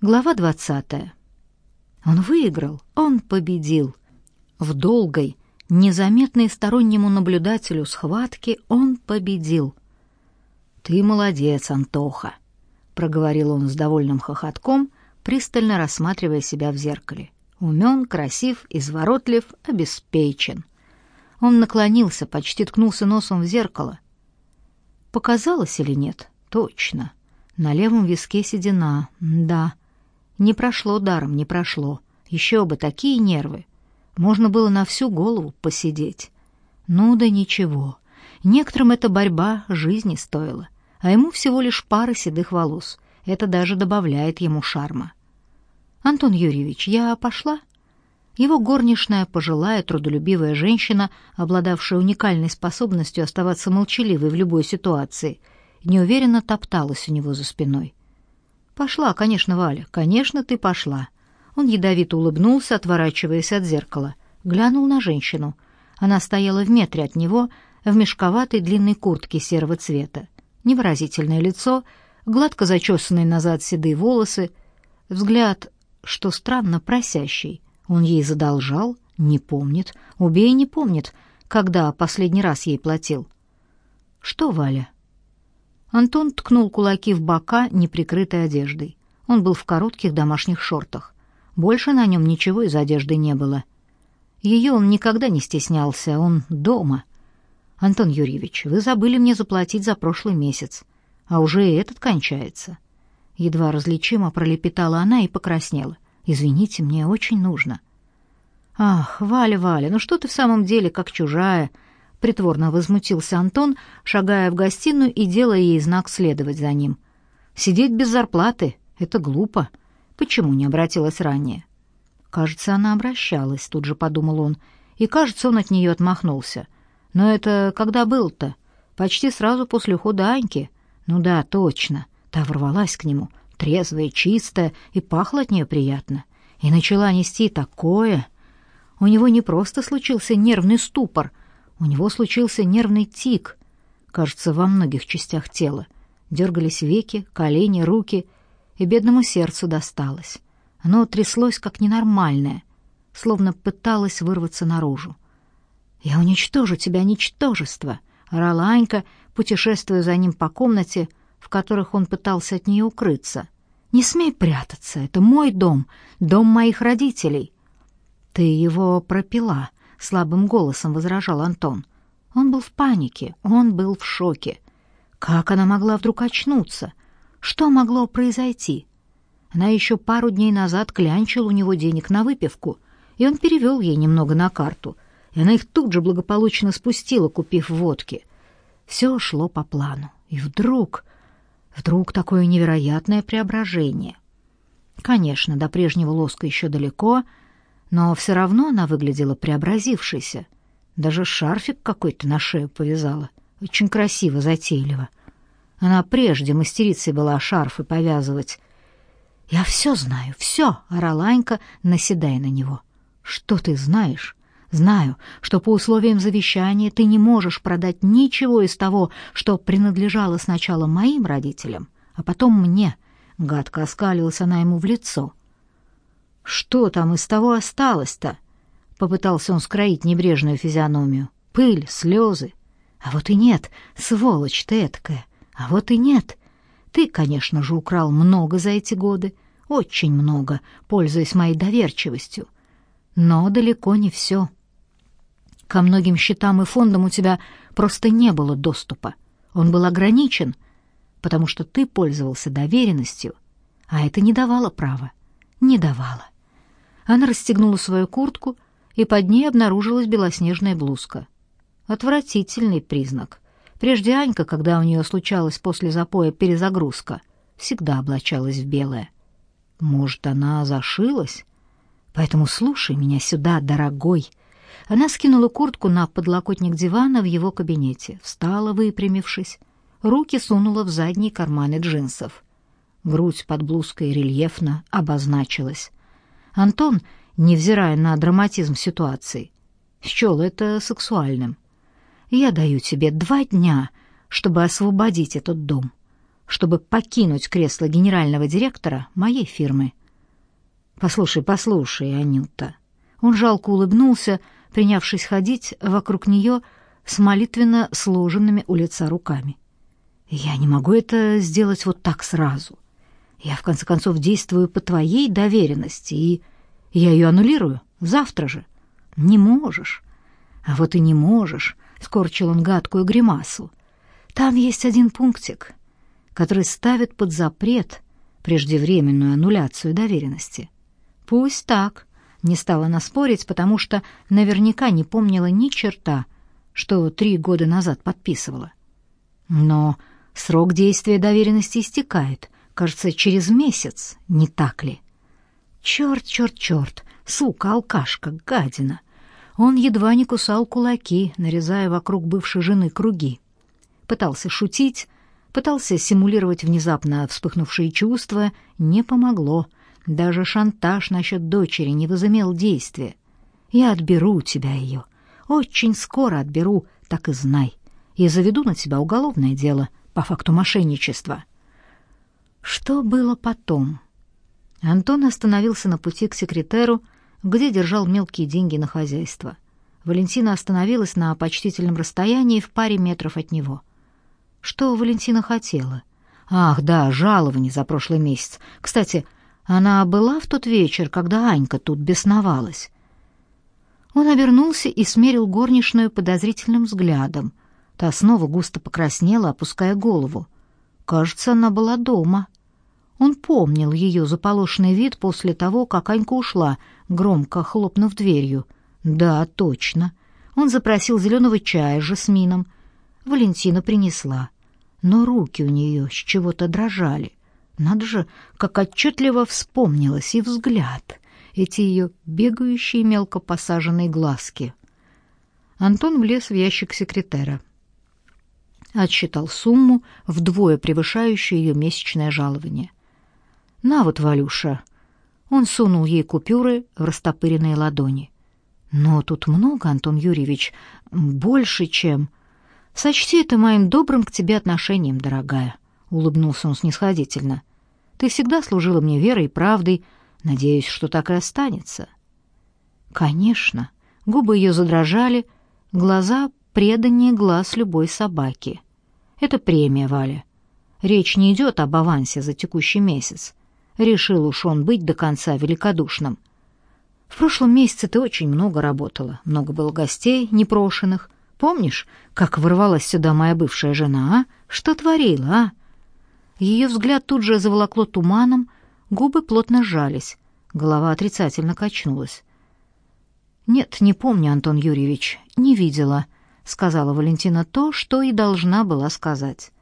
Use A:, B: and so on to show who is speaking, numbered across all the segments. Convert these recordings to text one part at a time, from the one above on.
A: Глава 20. Он выиграл, он победил. В долгой, незаметной стороннему наблюдателю схватке он победил. «Ты молодец, Антоха», — проговорил он с довольным хохотком, пристально рассматривая себя в зеркале. Умен, красив, изворотлив, обеспечен. Он наклонился, почти ткнулся носом в зеркало. Показалось или нет? Точно. На левом виске седина. Да. Не прошло даром, не прошло. Еще бы такие нервы. Можно было на всю голову посидеть. Ну да ничего. Некоторым эта борьба жизни стоила, а ему всего лишь пара седых волос. Это даже добавляет ему шарма. Антон Юрьевич, я пошла? Его горничная, пожилая, трудолюбивая женщина, обладавшая уникальной способностью оставаться молчаливой в любой ситуации, неуверенно топталась у него за спиной. «Пошла, конечно, Валя, конечно, ты пошла». Он ядовито улыбнулся, отворачиваясь от зеркала. Глянул на женщину. Она стояла в метре от него, в мешковатой длинной куртке серого цвета. Невыразительное лицо, гладко зачесанные назад седые волосы, взгляд, что странно, просящий. Он ей задолжал, не помнит, убей не помнит, когда последний раз ей платил. «Что, Валя?» Антон ткнул кулаки в бока неприкрытой одеждой. Он был в коротких домашних шортах. Больше на нем ничего из одежды не было. Ее он никогда не стеснялся, он дома. «Антон Юрьевич, вы забыли мне заплатить за прошлый месяц, а уже и этот кончается». Едва различимо пролепетала она и покраснела. «Извините, мне очень нужно». «Ах, Валя, Валя, ну что ты в самом деле как чужая?» Притворно возмутился Антон, шагая в гостиную и делая ей знак следовать за ним. «Сидеть без зарплаты — это глупо. Почему не обратилась ранее?» «Кажется, она обращалась», — тут же подумал он. И, кажется, он от нее отмахнулся. «Но это когда был-то? Почти сразу после ухода Аньки?» «Ну да, точно». Та ворвалась к нему, трезвая, чистая, и пахло от нее приятно. И начала нести такое... У него не просто случился нервный ступор — у него случился нервный тик, кажется, во многих частях тела. Дергались веки, колени, руки, и бедному сердцу досталось. Оно тряслось как ненормальное, словно пыталось вырваться наружу. «Я уничтожу тебя, ничтожество!» — орала Анька, путешествуя за ним по комнате, в которых он пытался от нее укрыться. «Не смей прятаться, это мой дом, дом моих родителей». «Ты его пропила», слабым голосом возражал Антон. Он был в панике, он был в шоке. Как она могла вдруг очнуться? Что могло произойти? Она еще пару дней назад клянчила у него денег на выпивку, и он перевел ей немного на карту, и она их тут же благополучно спустила, купив водки. Все шло по плану. И вдруг... Вдруг такое невероятное преображение. Конечно, до прежнего лоска еще далеко — но все равно она выглядела преобразившейся. Даже шарфик какой-то на шею повязала. Очень красиво, затейливо. Она прежде мастерицей была шарфы повязывать. «Я все знаю, все!» — орала Анька, наседая на него. «Что ты знаешь?» «Знаю, что по условиям завещания ты не можешь продать ничего из того, что принадлежало сначала моим родителям, а потом мне». Гадко оскалилась она ему в лицо. Что там из того осталось-то? Попытался он скроить небрежную физиономию. Пыль, слезы. А вот и нет, сволочь ты эткая. А вот и нет. Ты, конечно же, украл много за эти годы, очень много, пользуясь моей доверчивостью. Но далеко не все. Ко многим счетам и фондам у тебя просто не было доступа. Он был ограничен, потому что ты пользовался доверенностью, а это не давало права. Не давало. Она расстегнула свою куртку, и под ней обнаружилась белоснежная блузка. Отвратительный признак. Прежде Анька, когда у нее случалась после запоя перезагрузка, всегда облачалась в белое. Может, она зашилась? Поэтому слушай меня сюда, дорогой. Она скинула куртку на подлокотник дивана в его кабинете, встала, выпрямившись, руки сунула в задние карманы джинсов. Грудь под блузкой рельефно обозначилась. Антон, невзирая на драматизм ситуации, счел это сексуальным. «Я даю тебе два дня, чтобы освободить этот дом. чтобы покинуть кресло генерального директора моей фирмы. Послушай, послушай, Анюта. Он жалко улыбнулся, принявшись ходить вокруг нее с молитвенно сложенными у лица руками. Я не могу это сделать вот так сразу. Я в конце концов действую по твоей доверенности, и я ее аннулирую завтра же. Не можешь. А вот и не можешь, скорчил он гадкую гримасу. Там есть один пунктик, который ставит под запрет преждевременную аннуляцию доверенности. Пусть так, не стала она спорить, потому что наверняка не помнила ни черта, что три года назад подписывала. Но срок действия доверенности истекает, кажется, через месяц, не так ли? Черт, черт, черт, сука, алкашка, гадина. Он едва не кусал кулаки, нарезая вокруг бывшей жены круги. Пытался шутить, пытался симулировать внезапно вспыхнувшие чувства, не помогло. Даже шантаж насчет дочери не возымел действия. Я отберу у тебя ее. Очень скоро отберу, так и знай. И заведу на тебя уголовное дело по факту мошенничества. Что было потом? Антон остановился на пути к секретеру, где держал мелкие деньги на хозяйство. Валентина остановилась на почтительном расстоянии в паре метров от него. Что Валентина хотела? Ах, да, жалование за прошлый месяц. Кстати, она была в тот вечер, когда Анька тут бесновалась. Он обернулся и смерил горничную подозрительным взглядом. Та снова густо покраснела, опуская голову. Кажется, она была дома. Он помнил ее заполошенный вид после того, как Анька ушла, громко хлопнув дверью. Да, точно. Он запросил зеленого чая с жасмином. Валентина принесла. Но руки у нее с чего-то дрожали. Надо же, как отчетливо вспомнилось и взгляд, эти ее бегающие мелко посаженные глазки. Антон влез в ящик секретера. Отсчитал сумму, вдвое превышающую ее месячное жалование. «На вот, Валюша». Он сунул ей купюры в растопыренные ладони. «Но тут много, Антон Юрьевич, больше, чем...» «Сочти это моим добрым к тебе отношением, дорогая», — улыбнулся он снисходительно. «Ты всегда служила мне верой и правдой. Надеюсь, что так и останется». «Конечно». Губы ее задрожали, глаза преданнее глаз любой собаки. «Это премия, Валя. Речь не идет об авансе за текущий месяц. Решил уж он быть до конца великодушным. В прошлом месяце ты очень много работала, много было гостей непрошенных. Помнишь, как ворвалась сюда моя бывшая жена, а? Что творила, а? Ее взгляд тут же заволокло туманом, губы плотно сжались, голова отрицательно качнулась. «Нет, не помню, Антон Юрьевич, не видела», — сказала Валентина то, что и должна была сказать.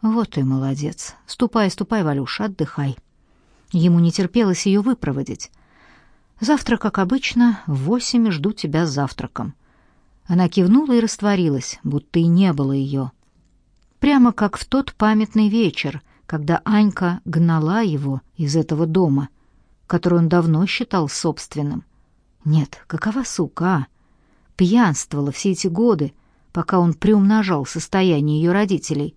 A: «Вот и молодец. Ступай, ступай, Валюша, отдыхай». Ему не терпелось ее выпроводить. «Завтра, как обычно, в восемь жду тебя с завтраком». Она кивнула и растворилась, будто и не было ее. Прямо как в тот памятный вечер, когда Анька гнала его из этого дома, который он давно считал собственным. Нет, какова сука, а? Пьянствовала все эти годы, пока он приумножал состояние ее родителей,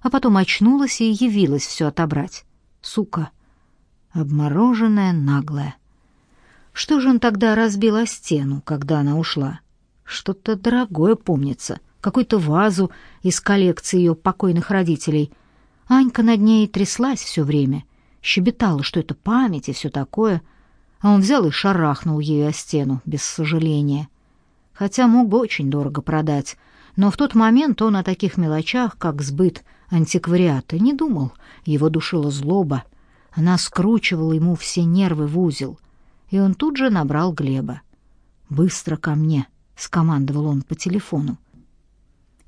A: а потом очнулась и явилась все отобрать. Сука обмороженная, наглая. Что же он тогда разбил о стену, когда она ушла? Что-то дорогое помнится, какую-то вазу из коллекции ее покойных родителей. Анька над ней тряслась все время, щебетала, что это память и все такое, а он взял и шарахнул ее о стену, без сожаления. Хотя мог бы очень дорого продать, но в тот момент он о таких мелочах, как сбыт антиквариата, не думал, его душила злоба — она скручивала ему все нервы в узел, и он тут же набрал Глеба. «Быстро ко мне!» — скомандовал он по телефону.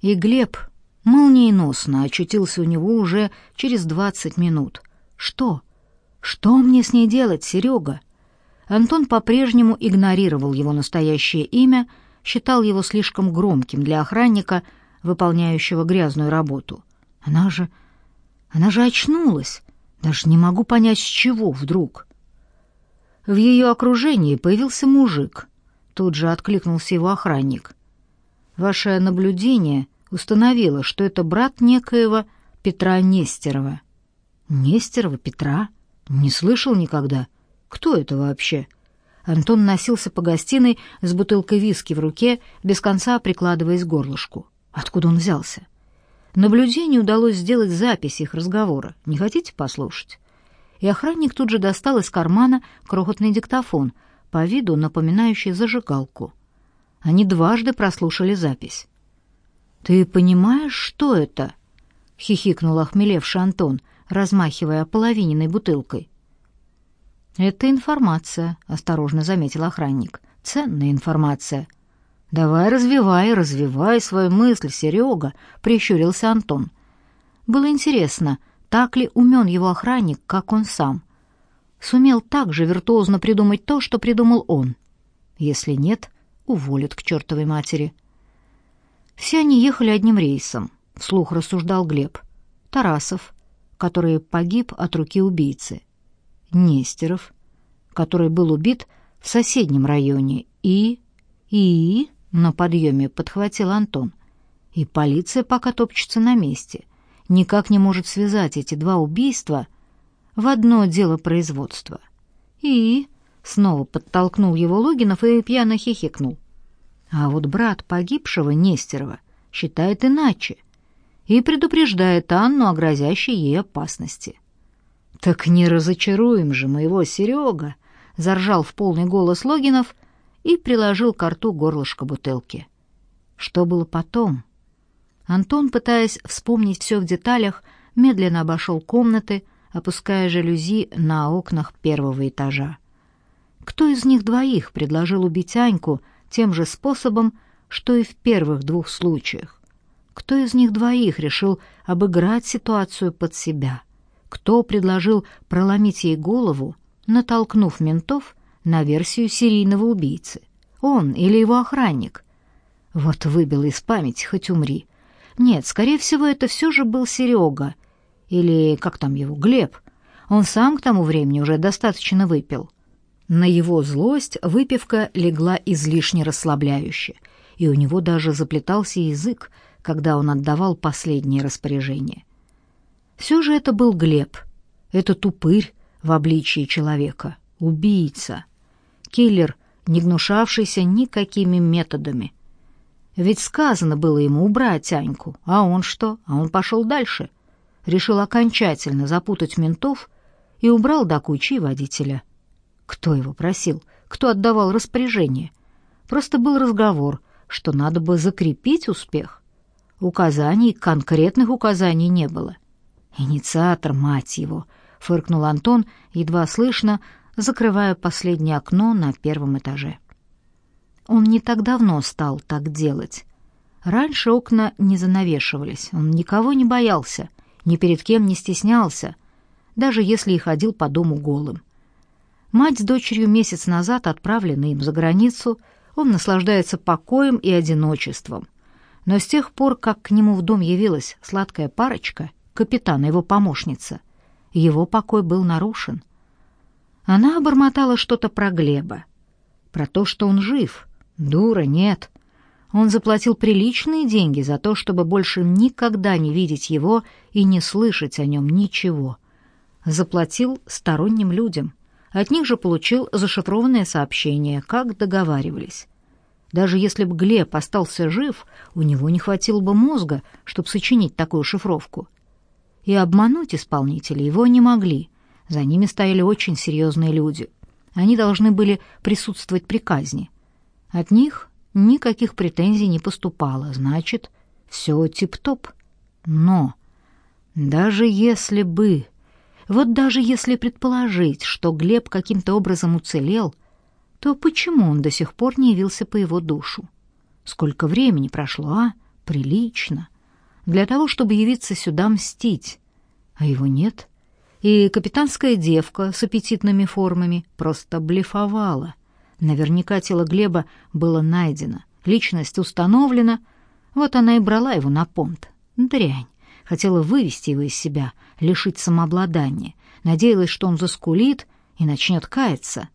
A: И Глеб молниеносно очутился у него уже через двадцать минут. «Что? Что мне с ней делать, Серега?» Антон по-прежнему игнорировал его настоящее имя, считал его слишком громким для охранника, выполняющего грязную работу. Она же... она же очнулась. Даже не могу понять, с чего вдруг. В ее окружении появился мужик. Тут же откликнулся его охранник. Ваше наблюдение установило, что это брат некоего Петра Нестерова. Нестерова Петра? Не слышал никогда. Кто это вообще? Антон носился по гостиной с бутылкой виски в руке, без конца прикладываясь к горлышку. Откуда он взялся? Наблюдению удалось сделать запись их разговора. Не хотите послушать? И охранник тут же достал из кармана крохотный диктофон, по виду напоминающий зажигалку. Они дважды прослушали запись. «Ты понимаешь, что это?» — хихикнул охмелевший Антон, размахивая половиненной бутылкой. «Это информация», — осторожно заметил охранник. «Ценная информация». «Давай развивай, развивай свою мысль, Серега», — прищурился Антон. Было интересно, так ли умен его охранник, как он сам. Сумел так же виртуозно придумать то, что придумал он. Если нет, уволят к чертовой матери. Все они ехали одним рейсом, вслух рассуждал Глеб. Тарасов, который погиб от руки убийцы. Нестеров, который был убит в соседнем районе, и... и... на подъеме подхватил Антон. И полиция пока топчется на месте. Никак не может связать эти два убийства в одно дело производства. И... Снова подтолкнул его Логинов и пьяно хихикнул. А вот брат погибшего Нестерова считает иначе и предупреждает Анну о грозящей ей опасности. «Так не разочаруем же моего Серега!» — заржал в полный голос Логинов и приложил к рту горлышко бутылки. Что было потом? Антон, пытаясь вспомнить все в деталях, медленно обошел комнаты, опуская жалюзи на окнах первого этажа. Кто из них двоих предложил убить Аньку тем же способом, что и в первых двух случаях? Кто из них двоих решил обыграть ситуацию под себя? кто предложил проломить ей голову, натолкнув ментов на версию серийного убийцы. Он или его охранник. Вот выбил из памяти, хоть умри. Нет, скорее всего, это все же был Серега. Или, как там его, Глеб. Он сам к тому времени уже достаточно выпил. На его злость выпивка легла излишне расслабляюще, и у него даже заплетался язык, когда он отдавал последние распоряжения. Все же это был Глеб, это тупырь в обличии человека, убийца, киллер, не гнушавшийся никакими методами. Ведь сказано было ему убрать Аньку, а он что? А он пошел дальше. Решил окончательно запутать ментов и убрал до кучи водителя. Кто его просил? Кто отдавал распоряжение? Просто был разговор, что надо бы закрепить успех. Указаний, конкретных указаний не было. — «Инициатор, мать его!» — фыркнул Антон, едва слышно, закрывая последнее окно на первом этаже. Он не так давно стал так делать. Раньше окна не занавешивались, он никого не боялся, ни перед кем не стеснялся, даже если и ходил по дому голым. Мать с дочерью месяц назад отправлены им за границу, он наслаждается покоем и одиночеством. Но с тех пор, как к нему в дом явилась сладкая парочка — капитана, его помощница. Его покой был нарушен. Она обормотала что-то про Глеба, про то, что он жив. Дура, нет. Он заплатил приличные деньги за то, чтобы больше никогда не видеть его и не слышать о нем ничего. Заплатил сторонним людям. От них же получил зашифрованное сообщение, как договаривались. Даже если бы Глеб остался жив, у него не хватило бы мозга, чтобы сочинить такую шифровку и обмануть исполнителей его не могли. За ними стояли очень серьезные люди. Они должны были присутствовать при казни. От них никаких претензий не поступало, значит, все тип-топ. Но даже если бы... Вот даже если предположить, что Глеб каким-то образом уцелел, то почему он до сих пор не явился по его душу? Сколько времени прошло, а? Прилично для того, чтобы явиться сюда мстить. А его нет. И капитанская девка с аппетитными формами просто блефовала. Наверняка тело Глеба было найдено, личность установлена. Вот она и брала его на понт. Дрянь. Хотела вывести его из себя, лишить самообладания. Надеялась, что он заскулит и начнет каяться.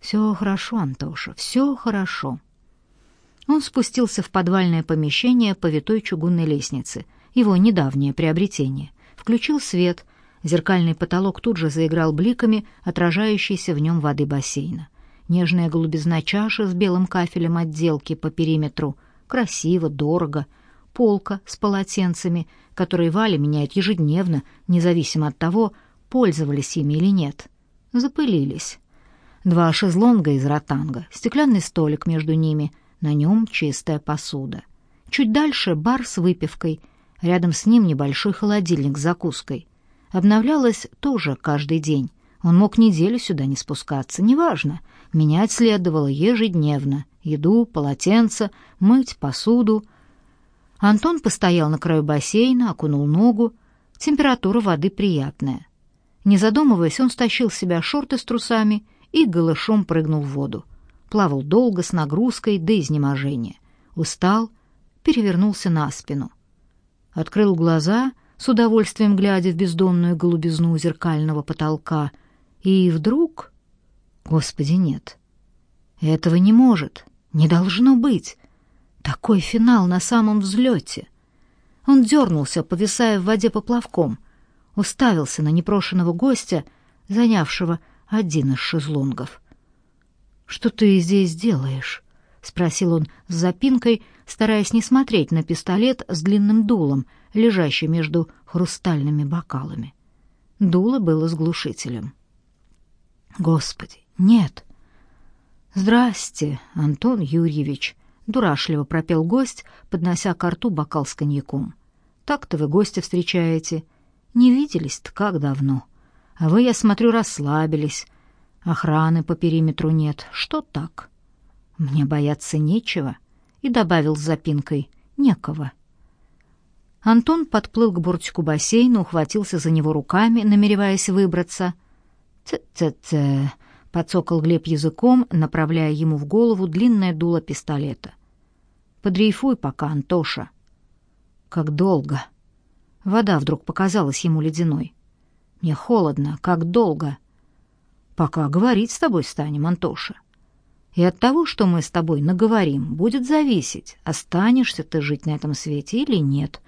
A: «Все хорошо, Антоша, все хорошо». Он спустился в подвальное помещение по витой чугунной лестнице его недавнее приобретение. Включил свет. Зеркальный потолок тут же заиграл бликами отражающейся в нем воды бассейна. Нежная голубизна чаши с белым кафелем отделки по периметру. Красиво, дорого. Полка с полотенцами, которые Валя меняет ежедневно, независимо от того, пользовались ими или нет. Запылились. Два шезлонга из ротанга, стеклянный столик между ними, на нем чистая посуда. Чуть дальше бар с выпивкой, рядом с ним небольшой холодильник с закуской. Обновлялось тоже каждый день. Он мог неделю сюда не спускаться, неважно. Менять следовало ежедневно. Еду, полотенце, мыть посуду. Антон постоял на краю бассейна, окунул ногу. Температура воды приятная. Не задумываясь, он стащил с себя шорты с трусами и голышом прыгнул в воду. Плавал долго, с нагрузкой до изнеможения. Устал, перевернулся на спину. Открыл глаза, с удовольствием глядя в бездонную голубизну зеркального потолка, и вдруг... Господи, нет. Этого не может, не должно быть. Такой финал на самом взлете. Он дернулся, повисая в воде поплавком, уставился на непрошенного гостя, занявшего один из шезлонгов. «Что ты здесь делаешь?» — спросил он с запинкой, стараясь не смотреть на пистолет с длинным дулом, лежащий между хрустальными бокалами. Дуло было с глушителем. «Господи, нет!» «Здрасте, Антон Юрьевич!» — дурашливо пропел гость, поднося к рту бокал с коньяком. «Так-то вы гостя встречаете. Не виделись-то как давно. А вы, я смотрю, расслабились. Охраны по периметру нет. Что так? Мне бояться нечего. И добавил с запинкой некого. Антон подплыл к бортику бассейна, ухватился за него руками, намереваясь выбраться. «Т-т-т», — подсокал Глеб языком, направляя ему в голову длинное дуло пистолета. «Подрейфуй пока, Антоша». «Как долго?» Вода вдруг показалась ему ледяной. «Мне холодно. Как долго?» «Пока говорить с тобой станем, Антоша. И от того, что мы с тобой наговорим, будет зависеть, останешься ты жить на этом свете или нет.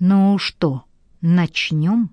A: Ну что, начнем?»